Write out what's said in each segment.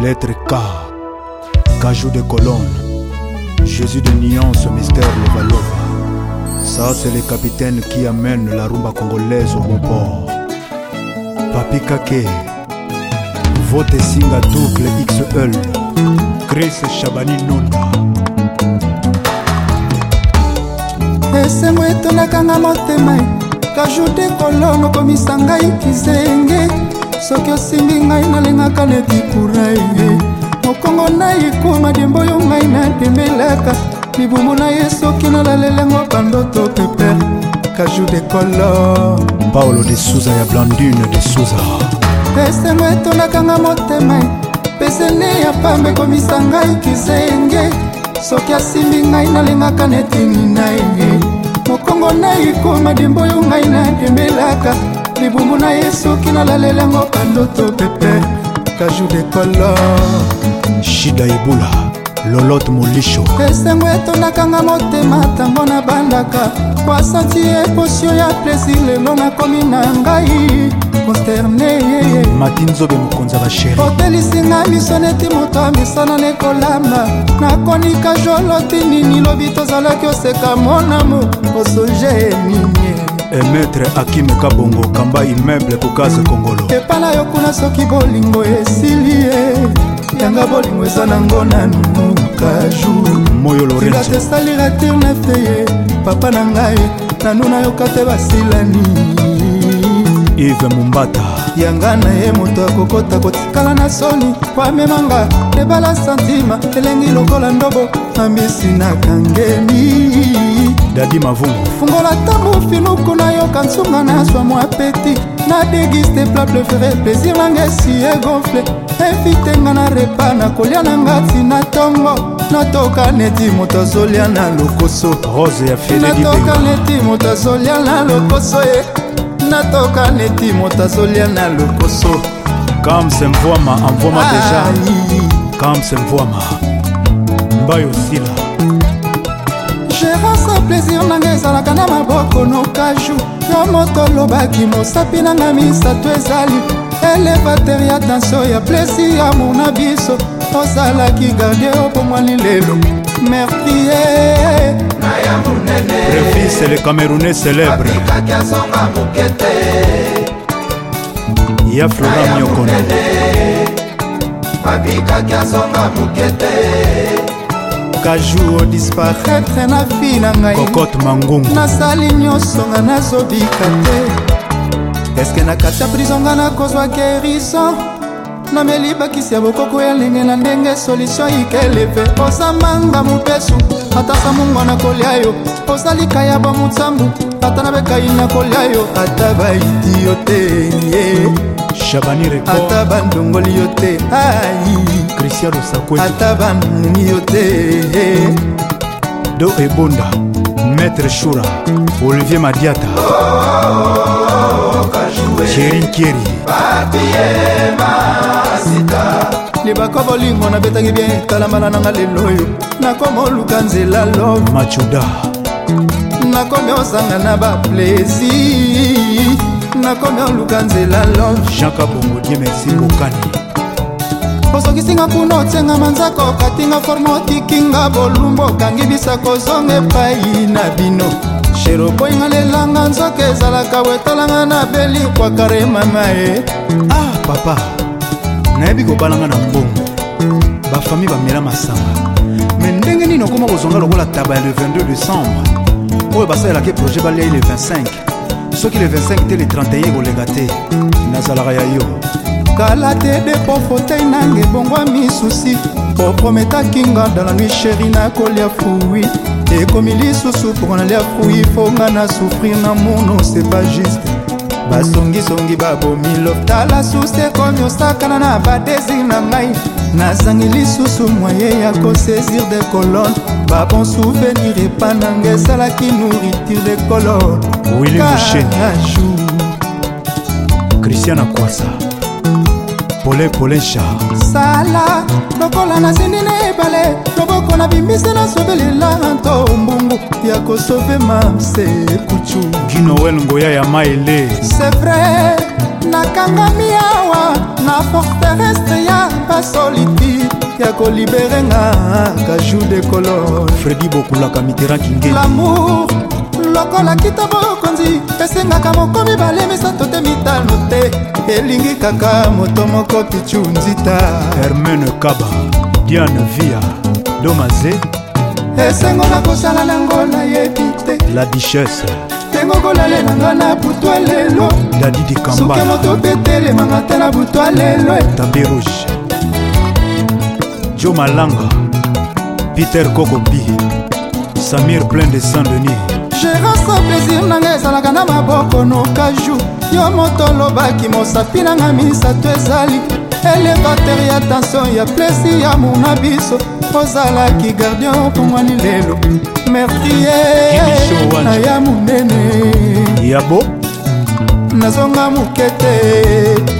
Lettre K, cajou de colonne, Jésus de nuance, mystère le Ça, c'est le capitaine qui amène la rumba congolaise au bon port. Papi Kake, vote Singa double XL, Chris Chabani Nonda. esengo etondakanga motema kajou de kolongo komisa ngai kizenge soki osimbi ngai nalingaka neti kurai mokongo nayikwanga dembo oyo ngai natembelaka libumu na ye soki nalalelengo bandoto peper kajou de kolor paolo de suza ya blandune de suza esengo etonakanga motema e. pesene ya pamba ekomisa ngai kisenge soki asimbi ngai nalingaka netini na ye mokongo naikoma dembo oyo ngai natembelaka libumbu na ye soki nalalelango bandoto pepe kaju de kolor shida ebula lolote molisho esengo etondakanga motema ntango nabandaka kwasanti eposio ya plésir lelo nakomi na ngai consterne mati nzobe mokonzi ya basheri otelisinga miso neti moto amisana nekolamba nakonika joloti nini lobi tozalaki oseka monamo osonge nini emetre akime kabongo kamba imeble kokase kongolo epana yo kuna soki bolingo esili ye yanga bolingo eza nango nanu kaju moyo lorenzate esalira tir nefte ye papa na ngai nanu nayoka te basilani ive mumbata yanga na ye moto akokota kotikala na soni wamemanga ebala santima elengi lokola ndobo na mbisi na kangeli dadi mavungu fungola ntango finuku nayoka nsunga na swa mwa peti na degiste pla prefere plaisir nanga esi egonfle evitenga na repa na kolia na ngati na ntongo natoka neti moto azolia na lokoso rose ya natoka neti moto azolia na lokoso ye eh. natoka neti moto azolia na lokoso kams mvwama amvwama deja kams mvwama mbayo sila gérance plaisir na ngai ezalaka na maboko nokaju yo moto olobaki mosapi nanga misato ezali elevater ya tansio ya plesi ya oh, amour na biso ozalaki gardie opomwani oh, lelo mertie refis le camerounais célèbre ya flora miokono abikaki azonga mokete kajour disparaitre na fi na ngaikokote mangungu nasali nyonso nga nazobika te eske na kati ya prizo nga nakozwa gerison nameli bakisi ya bokoko ya ndenge na ndenge solutio ikeleve ozamanga mobesu ata samungwa na kolia yo ozalika ya bamotsambu ata na bekai na kolia yo ata baidi yo te ye yeah. shabani rekoata bandongoli yo te ai christian losakwe ata bamungi yo te do ebonda maître shura olivier madiata sheri nkieri libaka bolingo nabetaki bien talambala nanga lelo oyo nakoma oluka nzela lo machuda nakomi osanga na baplaisir nakomi oluka nzela love jean kabongodi merci kokani osokisinga kuna otyengama nzaka okatinga forme otikinga bolumbu okangi bisa kozonga epai na bino sheri okoyinga lelanga nzoka ezalaka wetalanga na beli kwakare mama ye ah papa nayebi kobalanga na mbongo bafami bamela masanga me ndenge nini okoma kozonga lokola taba ya le 22 décembre oyo basalelaka projet balia le 25 soki le 25 te le 31 ekoleka te nazalaka ya yo kala te depo fotei nanga ebongwa misusi oprometaki nga dans la nuit sheri nakolia fui ekomi lisusu mpo nalia fui fo nga na souffrir na mono c'est pas juste basongisongi babomi loftala susi ekomi osakana na badesir na ngai nazangi lisusu mwaye ya kosaisir de colone babon souvenir epa nanga esalaki nourriture de colonekaju christian akwasa pole polin char sala lokola nasindi na ebale loboko na bimbisi nasobelela nto mbungu ya kosove mamse kucu ginoel ngoya ya maele sevre nakangami awa na forteresse ya basoliti ya kolibere nga kajou de color fredi bokulaka mitera kinge lamour lokola kita bokonzi esengaka moko mibale misato te mitano te elingi kaka moto moko pichu nzita hermene kaba diane via domaze esengo nakosala nango nayebi te la duchesse ntengo kolalelanga na butwa lelo dadi dikambasuke moto mpe telemanga te na butwa lelo tabe rouge jo malanga peter kokobi samir plein de saint denis gérance plaisir nanga ezalaka na maboko nokaju yo moto olobaki mosapi nanga misato ezali elevater ya tension ya plesi ya mona biso ozalaki gardien pongwani lelo mertie na ya monene yabo nazonga moke te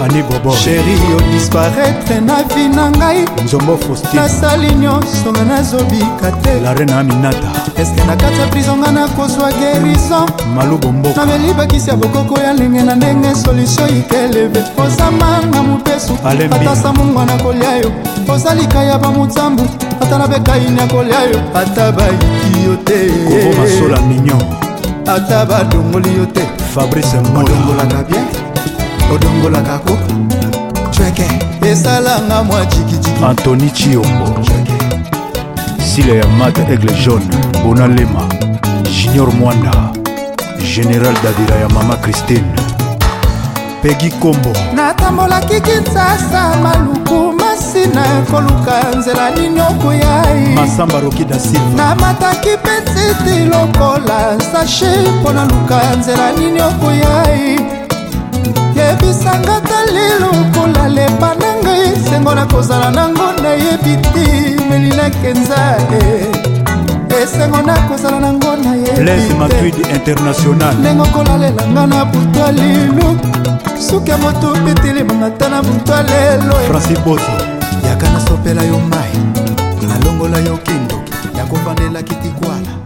ani bobo sheri odisparaitre na vi na ngai nzombo faustin nasali nyonso nga nazobika te larena aminata eske na kati ya prizo nga nakozwa gerison malubomboka nameli bakisi ya bokoko ya ndenge na ndenge solutio ikeleve ozamanga mopesu ata samungwa na kolia yo oza likaya bamotambu ata na bekaini ya kolia yo ata bayiki yo te masola mignon ata badongoli yo te fabrice modongolaka bien odongolaka ko cweke esalanga mwa cikiciki antoni ciombo sila ya mat aigle jaune bona lema junior mwanda général davira ya mama christine pegi kombo natambolaki kinsasa maluku masina koluka nzela nini okuyai masamba roki da silva namataki mpe nsiti lokola nsashe mpo na luka nzela nini okuyai obebisanga ta lelo kola lepa na ngai sengo na kozala nango nayebi te meli nakenza esengo eh, na kozala nango nayebiinternational ndenge okolalelanga na butwa lilo suki ya moto obetelemanga ta na butwa lelo francis boso yaka nasopela yo mai nalongola yo kendo yakofandela kitikwala